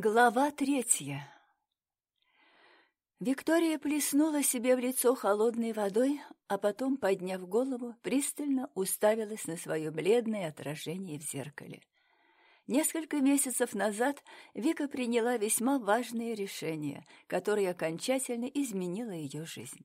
Глава третья Виктория плеснула себе в лицо холодной водой, а потом, подняв голову, пристально уставилась на свое бледное отражение в зеркале. Несколько месяцев назад Вика приняла весьма важное решение, которое окончательно изменило ее жизнь.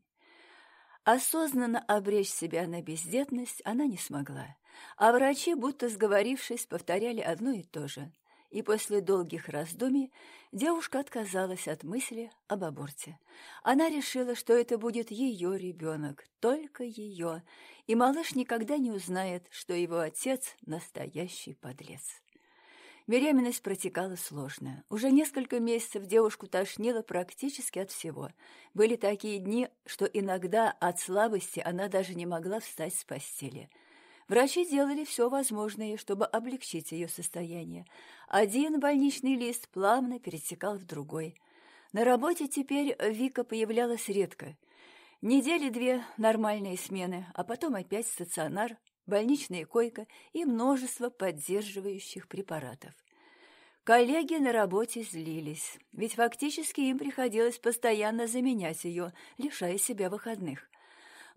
Осознанно обречь себя на бездетность она не смогла, а врачи, будто сговорившись, повторяли одно и то же – и после долгих раздумий девушка отказалась от мысли об аборте. Она решила, что это будет ее ребенок, только ее, и малыш никогда не узнает, что его отец – настоящий подлец. Беременность протекала сложно. Уже несколько месяцев девушку тошнило практически от всего. Были такие дни, что иногда от слабости она даже не могла встать с постели – Врачи делали все возможное, чтобы облегчить ее состояние. Один больничный лист плавно перетекал в другой. На работе теперь Вика появлялась редко. Недели две нормальные смены, а потом опять стационар, больничная койка и множество поддерживающих препаратов. Коллеги на работе злились, ведь фактически им приходилось постоянно заменять ее, лишая себя выходных.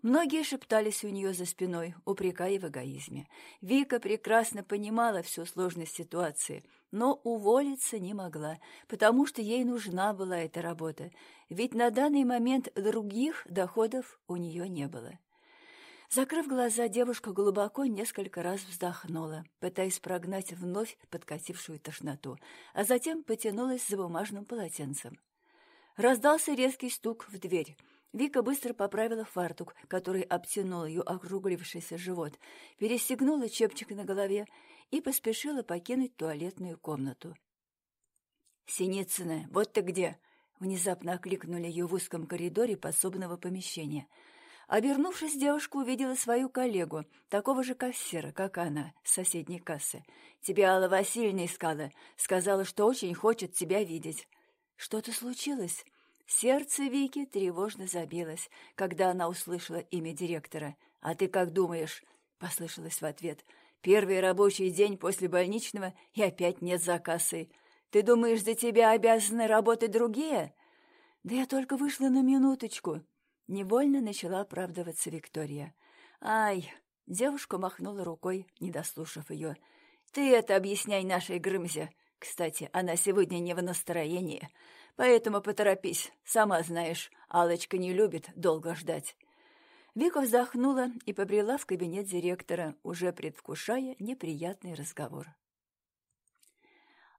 Многие шептались у нее за спиной, упрекая в эгоизме. Вика прекрасно понимала всю сложность ситуации, но уволиться не могла, потому что ей нужна была эта работа, ведь на данный момент других доходов у нее не было. Закрыв глаза, девушка глубоко несколько раз вздохнула, пытаясь прогнать вновь подкатившую тошноту, а затем потянулась за бумажным полотенцем. Раздался резкий стук в дверь — Вика быстро поправила фартук, который обтянул ее округлившийся живот, перестегнула чепчик на голове и поспешила покинуть туалетную комнату. «Синицына, вот ты где!» — внезапно окликнули ее в узком коридоре подсобного помещения. Обернувшись, девушка увидела свою коллегу, такого же кассира, как она, с соседней кассы. «Тебя Алла Васильевна искала, сказала, что очень хочет тебя видеть». «Что-то случилось?» Сердце Вики тревожно забилось, когда она услышала имя директора. «А ты как думаешь?» — послышалось в ответ. «Первый рабочий день после больничного и опять нет за кассой. Ты думаешь, за тебя обязаны работать другие?» «Да я только вышла на минуточку». Невольно начала оправдываться Виктория. «Ай!» — девушка махнула рукой, не дослушав ее. «Ты это объясняй нашей Грымзе. Кстати, она сегодня не в настроении. Поэтому поторопись, сама знаешь, алочка не любит долго ждать». Вика вздохнула и побрела в кабинет директора, уже предвкушая неприятный разговор.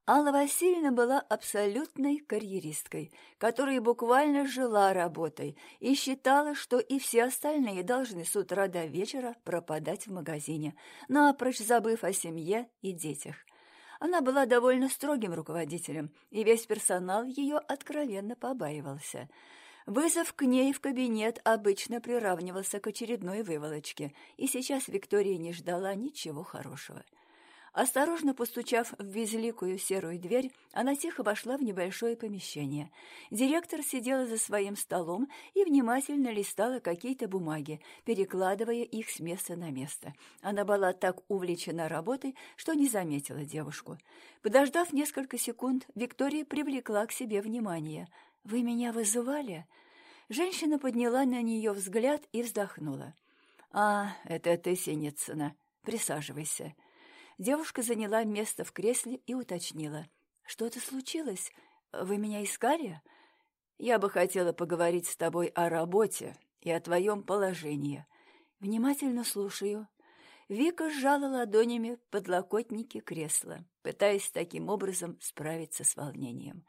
Алла Васильевна была абсолютной карьеристкой, которая буквально жила работой и считала, что и все остальные должны с утра до вечера пропадать в магазине, напрочь забыв о семье и детях. Она была довольно строгим руководителем, и весь персонал ее откровенно побаивался. Вызов к ней в кабинет обычно приравнивался к очередной выволочке, и сейчас Виктория не ждала ничего хорошего. Осторожно постучав в безликую серую дверь, она тихо вошла в небольшое помещение. Директор сидела за своим столом и внимательно листала какие-то бумаги, перекладывая их с места на место. Она была так увлечена работой, что не заметила девушку. Подождав несколько секунд, Виктория привлекла к себе внимание. «Вы меня вызывали?» Женщина подняла на нее взгляд и вздохнула. «А, это ты, Синицына. Присаживайся». Девушка заняла место в кресле и уточнила. «Что-то случилось? Вы меня искали?» «Я бы хотела поговорить с тобой о работе и о твоем положении. Внимательно слушаю». Вика сжала ладонями подлокотники кресла, пытаясь таким образом справиться с волнением.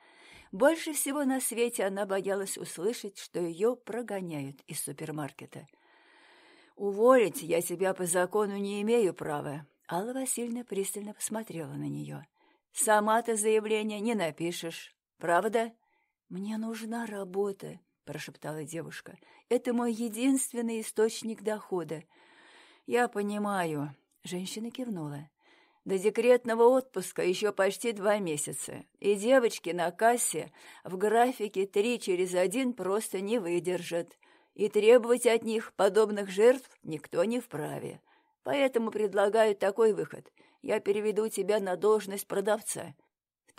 Больше всего на свете она боялась услышать, что ее прогоняют из супермаркета. «Уволить я тебя по закону не имею права, Алла Васильевна пристально посмотрела на нее. «Сама ты заявление не напишешь, правда?» «Мне нужна работа», — прошептала девушка. «Это мой единственный источник дохода». «Я понимаю», — женщина кивнула. «До декретного отпуска еще почти два месяца, и девочки на кассе в графике три через один просто не выдержат, и требовать от них подобных жертв никто не вправе. Поэтому предлагаю такой выход. Я переведу тебя на должность продавца.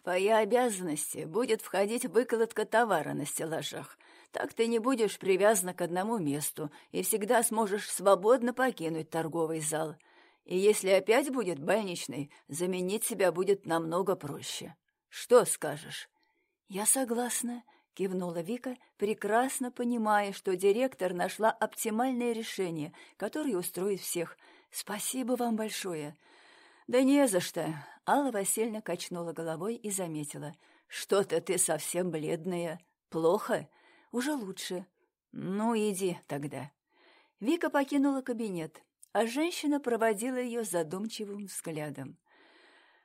твои обязанности будет входить выкладка товара на стеллажах. Так ты не будешь привязана к одному месту и всегда сможешь свободно покинуть торговый зал. И если опять будет больничный, заменить себя будет намного проще. Что скажешь?» «Я согласна», — кивнула Вика, прекрасно понимая, что директор нашла оптимальное решение, которое устроит всех. «Спасибо вам большое». «Да не за что», — Алла Васильевна качнула головой и заметила. «Что-то ты совсем бледная. Плохо?» «Уже лучше». «Ну, иди тогда». Вика покинула кабинет, а женщина проводила ее задумчивым взглядом.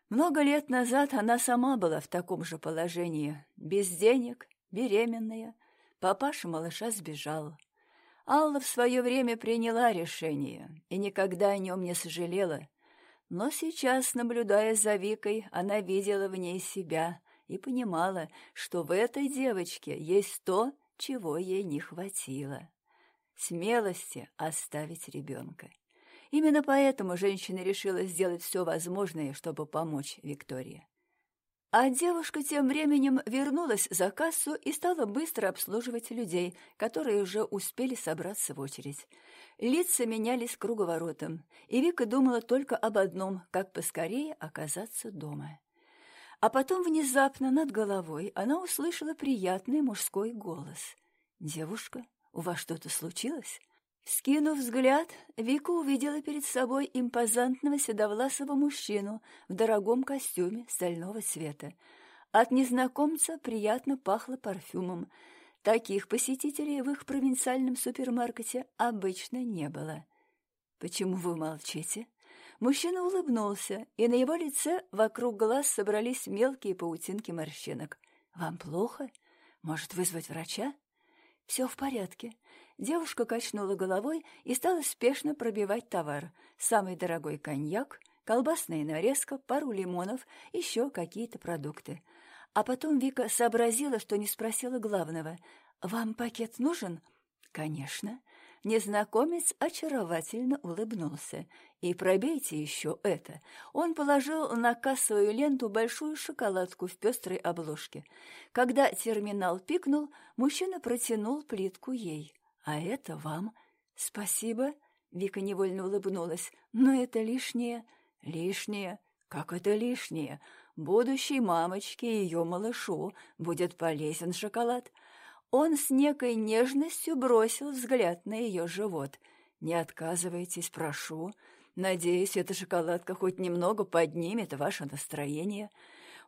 Много лет назад она сама была в таком же положении, без денег, беременная. Папаша малыша сбежал. Алла в свое время приняла решение и никогда о нем не сожалела. Но сейчас, наблюдая за Викой, она видела в ней себя и понимала, что в этой девочке есть то, чего ей не хватило. Смелости оставить ребенка. Именно поэтому женщина решила сделать все возможное, чтобы помочь Виктории. А девушка тем временем вернулась за кассу и стала быстро обслуживать людей, которые уже успели собраться в очередь. Лица менялись круговоротом, и Вика думала только об одном — как поскорее оказаться дома. А потом внезапно над головой она услышала приятный мужской голос. «Девушка, у вас что-то случилось?» Скинув взгляд, Вика увидела перед собой импозантного седовласого мужчину в дорогом костюме стального цвета. От незнакомца приятно пахло парфюмом. Таких посетителей в их провинциальном супермаркете обычно не было. «Почему вы молчите?» Мужчина улыбнулся, и на его лице вокруг глаз собрались мелкие паутинки морщинок. «Вам плохо? Может, вызвать врача?» «Все в порядке. Девушка качнула головой и стала спешно пробивать товар. Самый дорогой коньяк, колбасная нарезка, пару лимонов, еще какие-то продукты. А потом Вика сообразила, что не спросила главного. «Вам пакет нужен?» «Конечно». Незнакомец очаровательно улыбнулся. «И пробейте еще это». Он положил на кассовую ленту большую шоколадку в пестрой обложке. Когда терминал пикнул, мужчина протянул плитку ей. «А это вам?» «Спасибо», — Вика невольно улыбнулась. «Но это лишнее». «Лишнее? Как это лишнее? Будущей мамочке и ее малышу будет полезен шоколад». Он с некой нежностью бросил взгляд на ее живот. «Не отказывайтесь, прошу. Надеюсь, эта шоколадка хоть немного поднимет ваше настроение.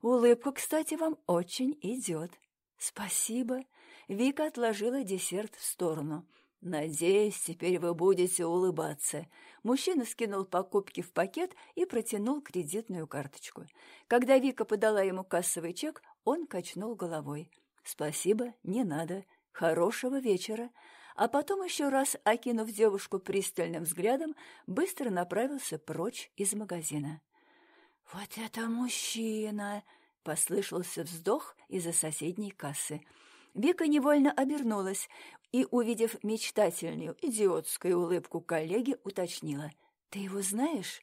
Улыбка, кстати, вам очень идет». «Спасибо», Вика отложила десерт в сторону. «Надеюсь, теперь вы будете улыбаться». Мужчина скинул покупки в пакет и протянул кредитную карточку. Когда Вика подала ему кассовый чек, он качнул головой. «Спасибо, не надо. Хорошего вечера». А потом, еще раз окинув девушку пристальным взглядом, быстро направился прочь из магазина. «Вот это мужчина!» — послышался вздох из-за соседней кассы — Вика невольно обернулась и, увидев мечтательную, идиотскую улыбку коллеги, уточнила. «Ты его знаешь?»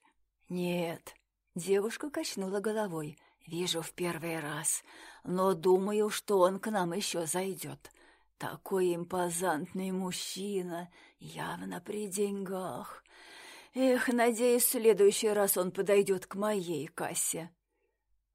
«Нет». Девушка качнула головой. «Вижу в первый раз, но думаю, что он к нам еще зайдет. Такой импозантный мужчина, явно при деньгах. Эх, надеюсь, в следующий раз он подойдет к моей кассе».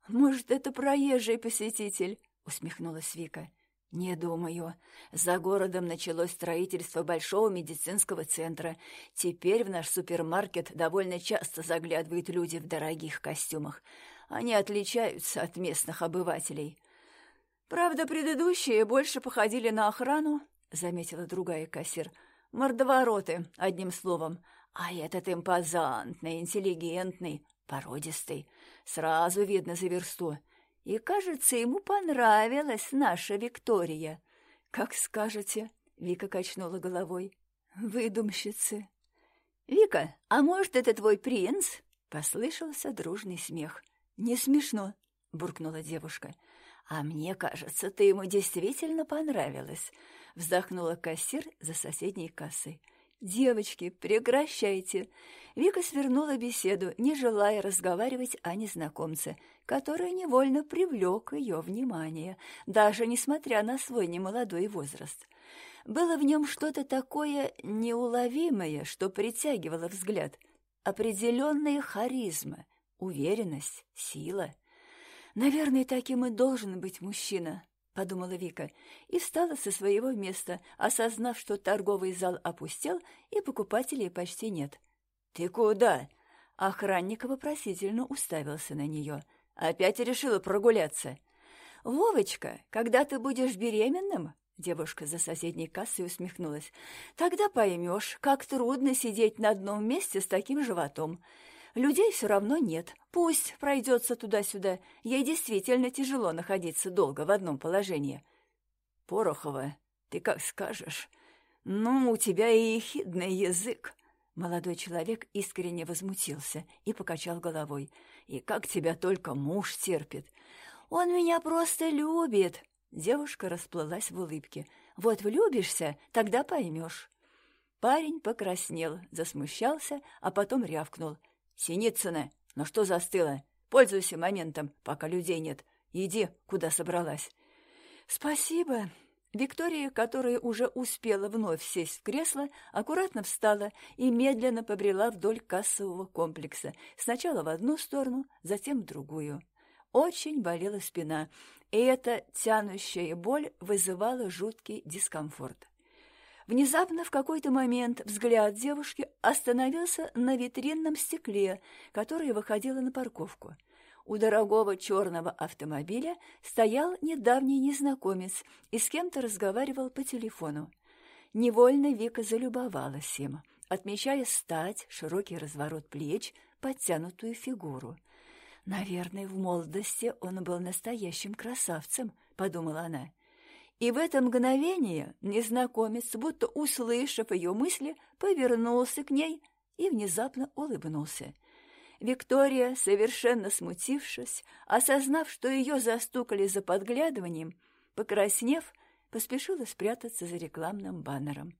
«Может, это проезжий посетитель?» — усмехнулась Вика. «Не думаю. За городом началось строительство большого медицинского центра. Теперь в наш супермаркет довольно часто заглядывают люди в дорогих костюмах. Они отличаются от местных обывателей». «Правда, предыдущие больше походили на охрану», — заметила другая кассир. «Мордовороты, одним словом. А этот импозантный, интеллигентный, породистый. Сразу видно за версту и, кажется, ему понравилась наша Виктория. Как скажете, Вика качнула головой. Выдумщицы. Вика, а может, это твой принц? Послышался дружный смех. Не смешно, буркнула девушка. А мне кажется, ты ему действительно понравилась, вздохнула кассир за соседней кассой. «Девочки, прекращайте!» Вика свернула беседу, не желая разговаривать о незнакомце, который невольно привлек ее внимание, даже несмотря на свой немолодой возраст. Было в нем что-то такое неуловимое, что притягивало взгляд. Определенная харизма, уверенность, сила. «Наверное, таким и должен быть мужчина», — подумала Вика, и встала со своего места, осознав, что торговый зал опустел и покупателей почти нет. «Ты куда?» Охранник вопросительно уставился на нее. «Опять решила прогуляться?» «Вовочка, когда ты будешь беременным?» Девушка за соседней кассой усмехнулась. «Тогда поймешь, как трудно сидеть на одном месте с таким животом. Людей все равно нет. Пусть пройдется туда-сюда. Ей действительно тяжело находиться долго в одном положении». «Порохова, ты как скажешь. Ну, у тебя и ехидный язык». Молодой человек искренне возмутился и покачал головой. «И как тебя только муж терпит!» «Он меня просто любит!» Девушка расплылась в улыбке. «Вот влюбишься, тогда поймешь». Парень покраснел, засмущался, а потом рявкнул. «Синицына, ну что застыла? Пользуйся моментом, пока людей нет. Иди, куда собралась». «Спасибо». Виктория, которая уже успела вновь сесть в кресло, аккуратно встала и медленно побрела вдоль кассового комплекса, сначала в одну сторону, затем в другую. Очень болела спина, и эта тянущая боль вызывала жуткий дискомфорт. Внезапно в какой-то момент взгляд девушки остановился на витринном стекле, которое выходило на парковку. У дорогого черного автомобиля стоял недавний незнакомец и с кем-то разговаривал по телефону. Невольно Вика залюбовалась им, отмечая стать, широкий разворот плеч, подтянутую фигуру – «Наверное, в молодости он был настоящим красавцем», — подумала она. И в это мгновение незнакомец, будто услышав ее мысли, повернулся к ней и внезапно улыбнулся. Виктория, совершенно смутившись, осознав, что ее застукали за подглядыванием, покраснев, поспешила спрятаться за рекламным баннером.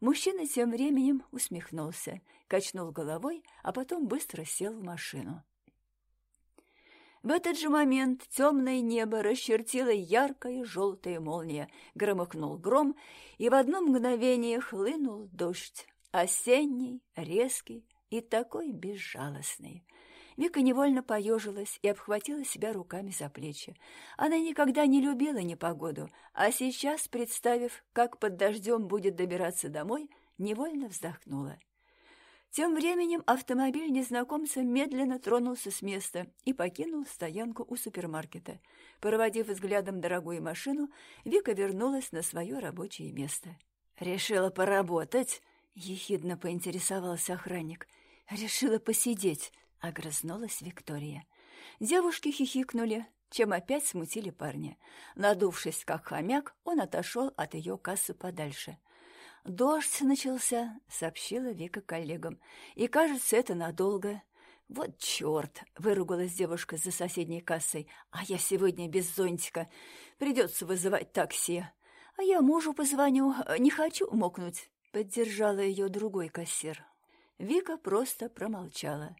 Мужчина тем временем усмехнулся, качнул головой, а потом быстро сел в машину. В этот же момент темное небо расчертила яркая желтая молния, громыхнул гром, и в одно мгновение хлынул дождь, осенний, резкий и такой безжалостный. Вика невольно поежилась и обхватила себя руками за плечи. Она никогда не любила непогоду, а сейчас, представив, как под дождем будет добираться домой, невольно вздохнула. Тем временем автомобиль незнакомца медленно тронулся с места и покинул стоянку у супермаркета. Проводив взглядом дорогую машину, Вика вернулась на свое рабочее место. «Решила поработать?» — ехидно поинтересовался охранник. «Решила посидеть», — огрызнулась Виктория. Девушки хихикнули, чем опять смутили парня. Надувшись, как хомяк, он отошел от ее кассы подальше. «Дождь начался», — сообщила Вика коллегам. «И, кажется, это надолго». «Вот черт!» — выругалась девушка за соседней кассой. «А я сегодня без зонтика. Придется вызывать такси. А я мужу позвоню. Не хочу мокнуть», — поддержала ее другой кассир. Вика просто промолчала.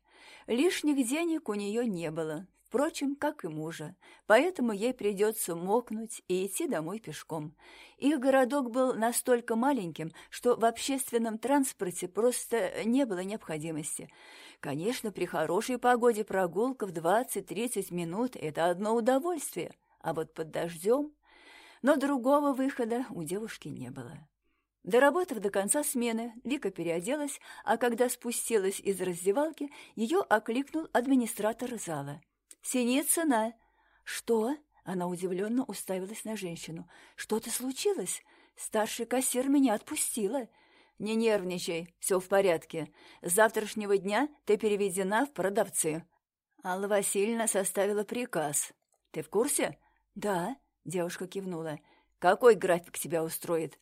Лишних денег у нее не было, впрочем, как и мужа, поэтому ей придется мокнуть и идти домой пешком. Их городок был настолько маленьким, что в общественном транспорте просто не было необходимости. Конечно, при хорошей погоде прогулка в 20-30 минут – это одно удовольствие, а вот под дождем... Но другого выхода у девушки не было. Доработав до конца смены, Вика переоделась, а когда спустилась из раздевалки, ее окликнул администратор зала – Синицына!» «Что?» — она удивленно уставилась на женщину. «Что-то случилось? Старший кассир меня отпустила». «Не нервничай, все в порядке. С завтрашнего дня ты переведена в продавцы». Алла Васильевна составила приказ. «Ты в курсе?» «Да», — девушка кивнула. «Какой график тебя устроит?»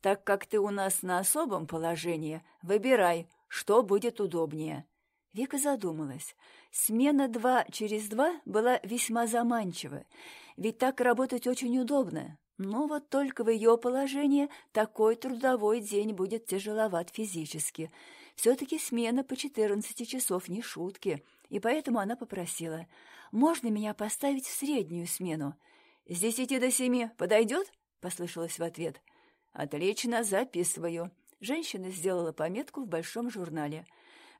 «Так как ты у нас на особом положении, выбирай, что будет удобнее». Вика задумалась. Смена два через два была весьма заманчива, ведь так работать очень удобно. Но вот только в ее положении такой трудовой день будет тяжеловат физически. Все-таки смена по 14 часов не шутки, и поэтому она попросила, «Можно меня поставить в среднюю смену?» «С десяти до семи подойдет?» — послышалось в ответ. «Отлично, записываю». Женщина сделала пометку в большом журнале.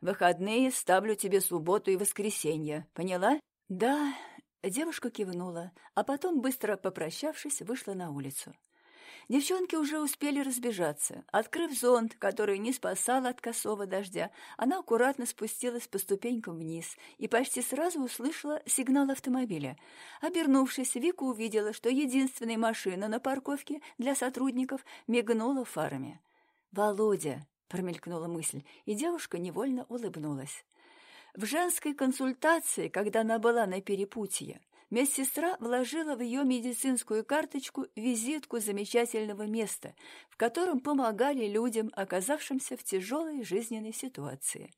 «Выходные ставлю тебе субботу и воскресенье. Поняла?» «Да», — девушка кивнула, а потом, быстро попрощавшись, вышла на улицу. Девчонки уже успели разбежаться. Открыв зонт, который не спасал от косого дождя, она аккуратно спустилась по ступенькам вниз и почти сразу услышала сигнал автомобиля. Обернувшись, Вика увидела, что единственная машина на парковке для сотрудников мигнула фарами. «Володя!» — промелькнула мысль, и девушка невольно улыбнулась. В женской консультации, когда она была на перепутье, медсестра вложила в ее медицинскую карточку визитку замечательного места, в котором помогали людям, оказавшимся в тяжелой жизненной ситуации.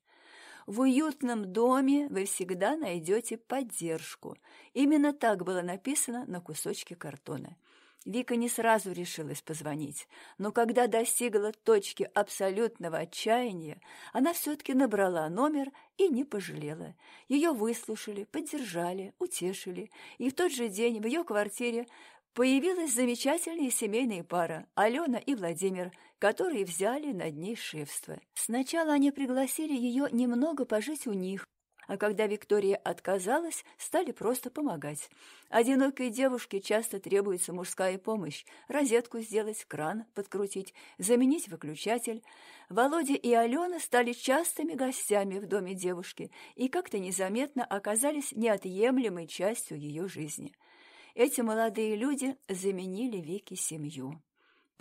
В уютном доме вы всегда найдете поддержку. Именно так было написано на кусочке картона. Вика не сразу решилась позвонить, но когда достигла точки абсолютного отчаяния, она все-таки набрала номер и не пожалела. Ее выслушали, поддержали, утешили, и в тот же день в ее квартире появилась замечательная семейная пара Алена и Владимир, которые взяли над ней шефство. Сначала они пригласили ее немного пожить у них, а когда Виктория отказалась, стали просто помогать. Одинокой девушке часто требуется мужская помощь, розетку сделать, кран подкрутить, заменить выключатель. Володя и Алена стали частыми гостями в доме девушки и как-то незаметно оказались неотъемлемой частью ее жизни. Эти молодые люди заменили Вике семью.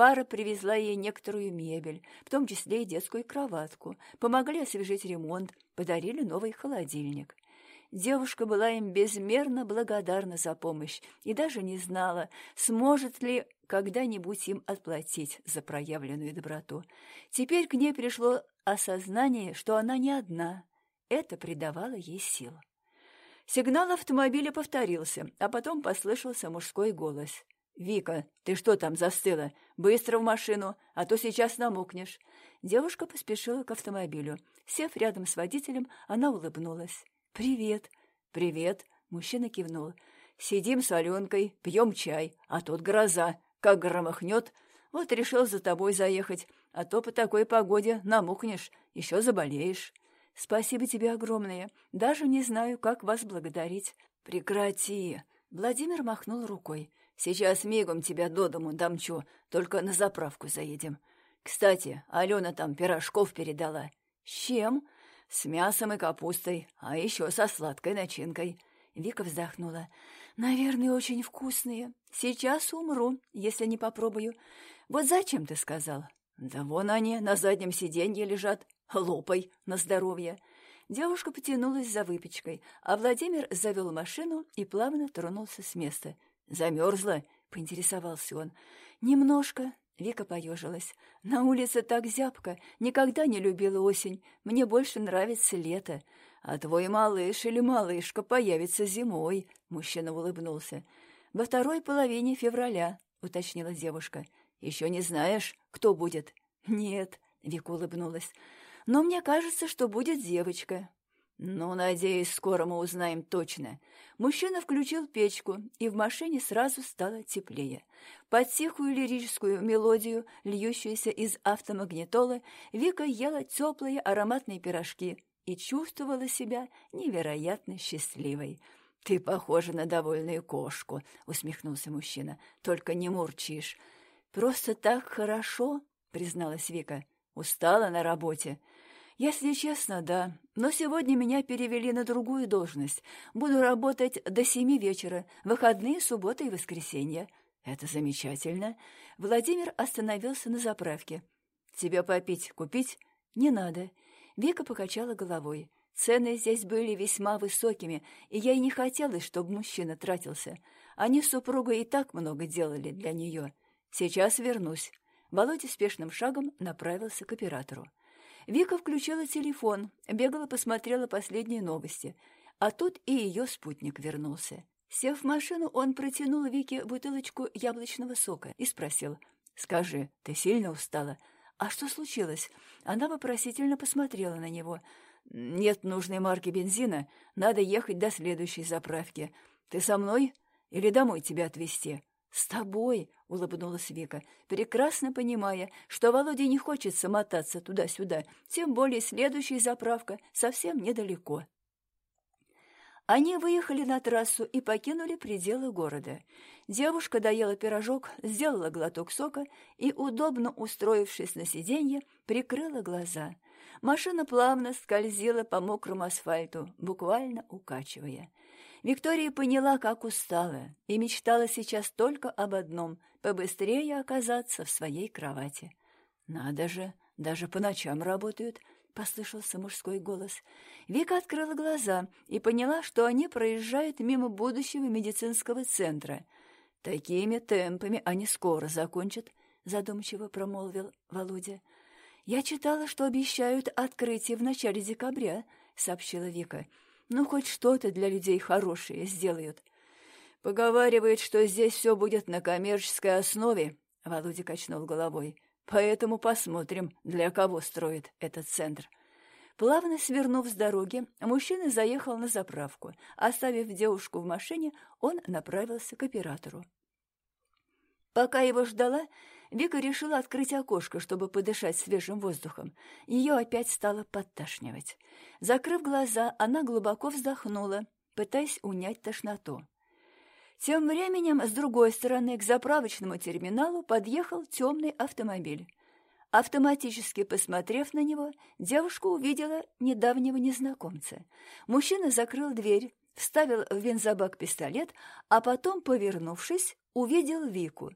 Пара привезла ей некоторую мебель, в том числе и детскую кроватку, помогли освежить ремонт, подарили новый холодильник. Девушка была им безмерно благодарна за помощь и даже не знала, сможет ли когда-нибудь им отплатить за проявленную доброту. Теперь к ней пришло осознание, что она не одна. Это придавало ей сил. Сигнал автомобиля повторился, а потом послышался мужской голос. «Вика, ты что там застыла? Быстро в машину, а то сейчас намокнешь». Девушка поспешила к автомобилю. Сев рядом с водителем, она улыбнулась. «Привет». «Привет», — мужчина кивнул. «Сидим с Аленкой, пьем чай, а тут гроза, как громыхнет. Вот решил за тобой заехать, а то по такой погоде намокнешь, еще заболеешь». «Спасибо тебе огромное. Даже не знаю, как вас благодарить». «Прекрати!» Владимир махнул рукой. Сейчас мигом тебя до дому домчу, только на заправку заедем. Кстати, Алена там пирожков передала. С чем? С мясом и капустой, а еще со сладкой начинкой. Вика вздохнула. Наверное, очень вкусные. Сейчас умру, если не попробую. Вот зачем ты сказал? Да вон они на заднем сиденье лежат. Лопай на здоровье. Девушка потянулась за выпечкой, а Владимир завел машину и плавно тронулся с места — «Замерзла?» — поинтересовался он. «Немножко». Вика поежилась. «На улице так зябко. Никогда не любила осень. Мне больше нравится лето. А твой малыш или малышка появится зимой», — мужчина улыбнулся. «Во второй половине февраля», — уточнила девушка. «Еще не знаешь, кто будет?» «Нет», — Вика улыбнулась. «Но мне кажется, что будет девочка». «Ну, надеюсь, скоро мы узнаем точно». Мужчина включил печку, и в машине сразу стало теплее. Под тихую лирическую мелодию, льющуюся из автомагнитолы, Вика ела теплые ароматные пирожки и чувствовала себя невероятно счастливой. «Ты похожа на довольную кошку», — усмехнулся мужчина. «Только не мурчишь». «Просто так хорошо», — призналась Вика. «Устала на работе». Если честно, да. Но сегодня меня перевели на другую должность. Буду работать до семи вечера, выходные, суббота и воскресенье. Это замечательно. Владимир остановился на заправке. Тебя попить купить? Не надо. Вика покачала головой. Цены здесь были весьма высокими, и и не хотела, чтобы мужчина тратился. Они с супругой и так много делали для нее. Сейчас вернусь. Володя спешным шагом направился к оператору. Вика включила телефон, бегала, посмотрела последние новости. А тут и ее спутник вернулся. Сев в машину, он протянул Вике бутылочку яблочного сока и спросил, «Скажи, ты сильно устала? А что случилось?» Она вопросительно посмотрела на него. «Нет нужной марки бензина, надо ехать до следующей заправки. Ты со мной или домой тебя отвезти?» «С тобой», — улыбнулась Вика, прекрасно понимая, что Володе не хочется мотаться туда-сюда, тем более следующая заправка совсем недалеко. Они выехали на трассу и покинули пределы города. Девушка доела пирожок, сделала глоток сока и, удобно устроившись на сиденье, прикрыла глаза. Машина плавно скользила по мокрому асфальту, буквально укачивая. Виктория поняла, как устала, и мечтала сейчас только об одном — побыстрее оказаться в своей кровати. «Надо же, даже по ночам работают», — послышался мужской голос. Вика открыла глаза и поняла, что они проезжают мимо будущего медицинского центра. «Такими темпами они скоро закончат», — задумчиво промолвил Володя. «Я читала, что обещают открытие в начале декабря», — сообщила Вика. «Ну, хоть что-то для людей хорошее сделают». «Поговаривают, что здесь все будет на коммерческой основе», — Володя качнул головой. Поэтому посмотрим, для кого строит этот центр. Плавно свернув с дороги, мужчина заехал на заправку. Оставив девушку в машине, он направился к оператору. Пока его ждала, Вика решила открыть окошко, чтобы подышать свежим воздухом. Ее опять стало подташнивать. Закрыв глаза, она глубоко вздохнула, пытаясь унять тошноту. Тем временем с другой стороны к заправочному терминалу подъехал темный автомобиль. Автоматически посмотрев на него, девушка увидела недавнего незнакомца. Мужчина закрыл дверь, вставил в бензобак пистолет, а потом, повернувшись, увидел Вику.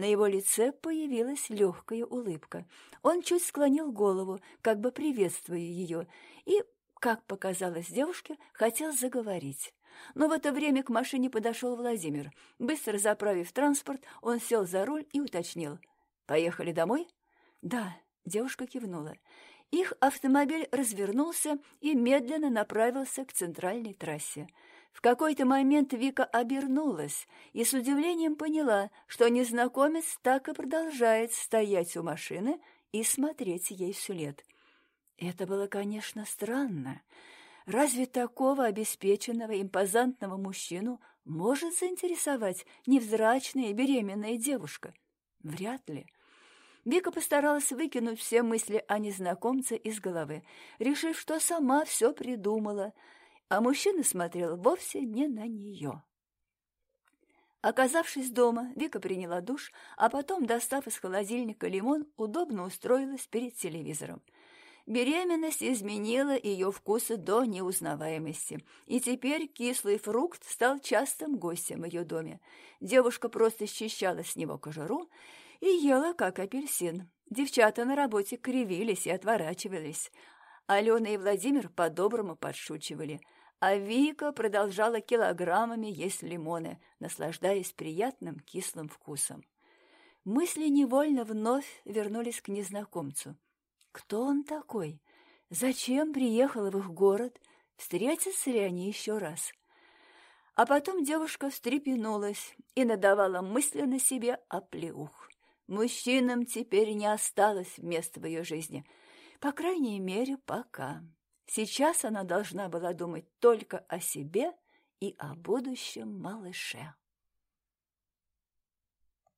На его лице появилась легкая улыбка. Он чуть склонил голову, как бы приветствуя ее, и, как показалось девушке, хотел заговорить. Но в это время к машине подошел Владимир. Быстро заправив транспорт, он сел за руль и уточнил. «Поехали домой?» «Да», — девушка кивнула. Их автомобиль развернулся и медленно направился к центральной трассе. В какой-то момент Вика обернулась и с удивлением поняла, что незнакомец так и продолжает стоять у машины и смотреть ей вслед. Это было, конечно, странно. Разве такого обеспеченного, импозантного мужчину может заинтересовать невзрачная беременная девушка? Вряд ли. Вика постаралась выкинуть все мысли о незнакомце из головы, решив, что сама все придумала, а мужчина смотрел вовсе не на нее. Оказавшись дома, Вика приняла душ, а потом, достав из холодильника лимон, удобно устроилась перед телевизором. Беременность изменила ее вкусы до неузнаваемости, и теперь кислый фрукт стал частым гостем в ее доме. Девушка просто счищала с него кожуру и ела, как апельсин. Девчата на работе кривились и отворачивались. Алена и Владимир по-доброму подшучивали, а Вика продолжала килограммами есть лимоны, наслаждаясь приятным кислым вкусом. Мысли невольно вновь вернулись к незнакомцу — кто он такой? Зачем приехал в их город? Встретятся ли они еще раз? А потом девушка встрепенулась и надавала мысленно себе оплеух. Мужчинам теперь не осталось места в ее жизни. По крайней мере, пока. Сейчас она должна была думать только о себе и о будущем малыше.